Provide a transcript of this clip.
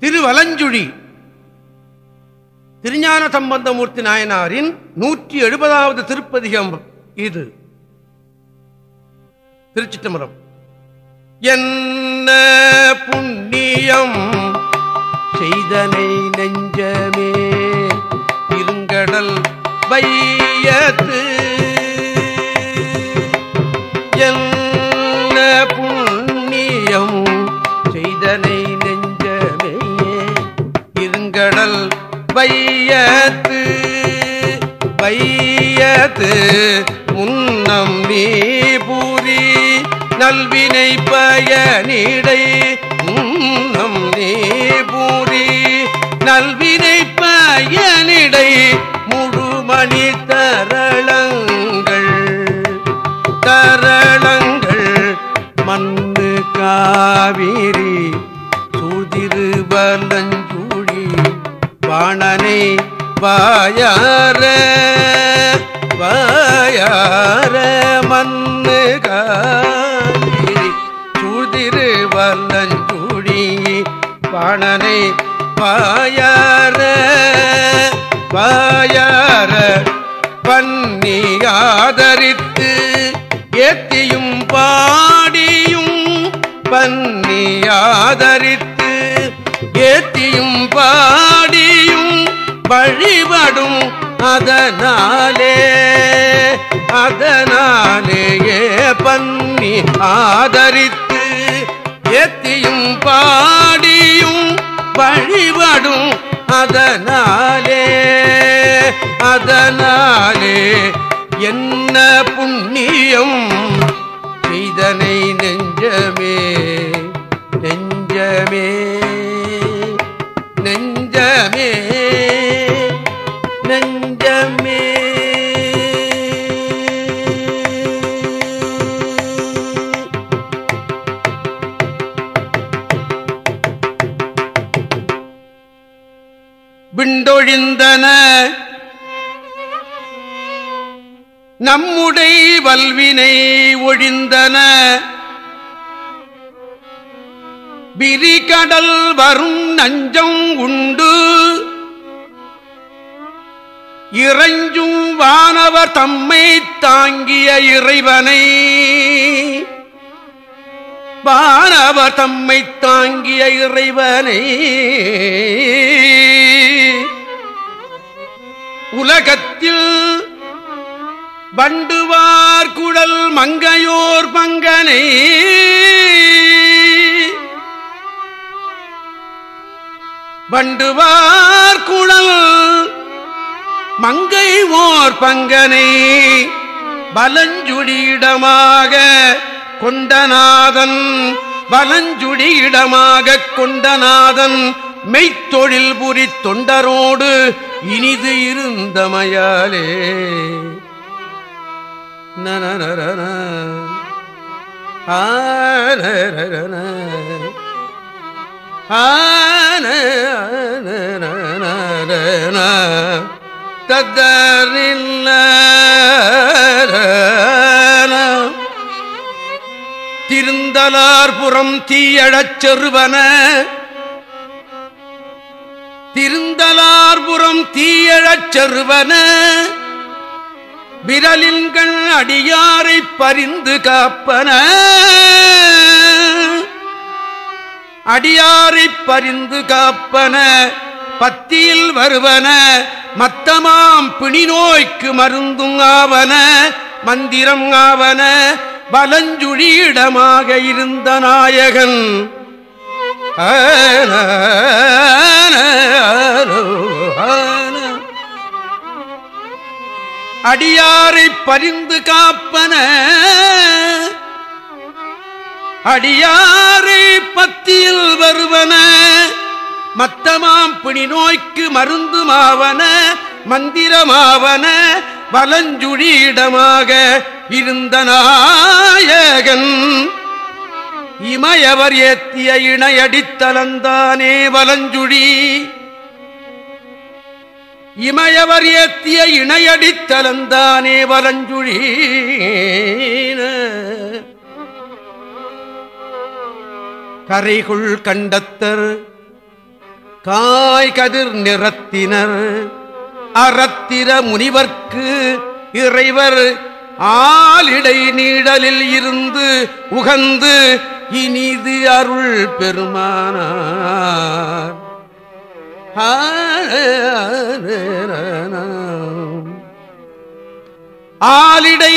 திருவலஞ்சுழி. திருஞான சம்பந்தமூர்த்தி நாயனாரின் நூற்றி எழுபதாவது திருப்பதிகம் இது. திருச்சிட்டம்பரம் என்ன புண்ணியம் செய்தனை நெஞ்சமே இருங்கடல் வையத்து. என் கடல் வையத்து வையத்து முன்னம் நீ பூரி நல்வினை பயனிடை முன்னம் நீ பூரி நல்வினை பயனிடை முழுமணி தரளங்கள் தரளங்கள் மண்ணு காவிரி சுதிருவலஞ்சூ வாணனை வாயார வாயார மண்ணு காவிரி சூதிருவலஞ்சூழி வாணனை வாயார வாயார பன்னி ஆதரித்து ஏத்தியும் பாடியும் பன்னி ஆதரித்து ஏத்தியும் பாடியும் வழிபடும் அதனாலே அதனாலேயே பன்னி ஆதரித்து எத்தியும் பாடியும் வழிபடும் அதனாலே அதனாலே என்ன புண்ணியம் விண்டொழிந்தன நம்முடை வல்வினை ஒழிந்தன. விரிகடல் வரும் நஞ்சம் உண்டு. இறைஞ்சும் வானவர் தம்மை தாங்கிய இறைவனை. வானவர் தம்மை தாங்கிய இறைவனை. உலகத்தில் வண்டுவார் குழல் மங்கையோர் பங்கனை வண்டுவார் குழல் மங்கை ஓர் பங்கனை பலஞ்சுடியிடமாக கொண்டநாதன் பலஞ்சுடியிடமாக கொண்டநாதன் மெய்த்தொழில் புரி தொண்டரோடு இனிது இருந்தமையாலே நனநரன. ஆனரன. ஆனரன. தத்தரில்ல திருந்தலார்புறம் தீயழச் செருவன திருந்தலார்புறம் தீயழச் செருவன விரலின்கள் அடியாரை பரிந்து காப்பன. அடியாரை பரிந்து காப்பன. பத்தியில் வருவன. மத்தமாம் பிணி நோய்க்கு மருந்தும் ஆவன. மந்திரம் ஆவன. பலஞ்சுழியிடமாக இருந்த நாயகன். அடியாரை பரிந்து காப்பன. அடியாரை பத்தியில் வருவன. மத்தமாம் பிணி நோய்க்கு மருந்துமாவன மந்திரமாவன. வலஞ்சுழியிடமாக இருந்த நாயகன். இமயவர் ஏத்திய இணையடித்தலந்தானே வலஞ்சுழி. இமயவர் ஏத்திய இணையடித்தலந்தானே வலஞ்சுழி. கரைகுள் கண்டத்தர் காய்கதிர் நிறத்தினர். அறத்திர முனிவர்க்கு இறைவர் ஆளிடை நீடலில் இருந்து உகந்து இனிது அருள் பெருமானார் ஆலிடை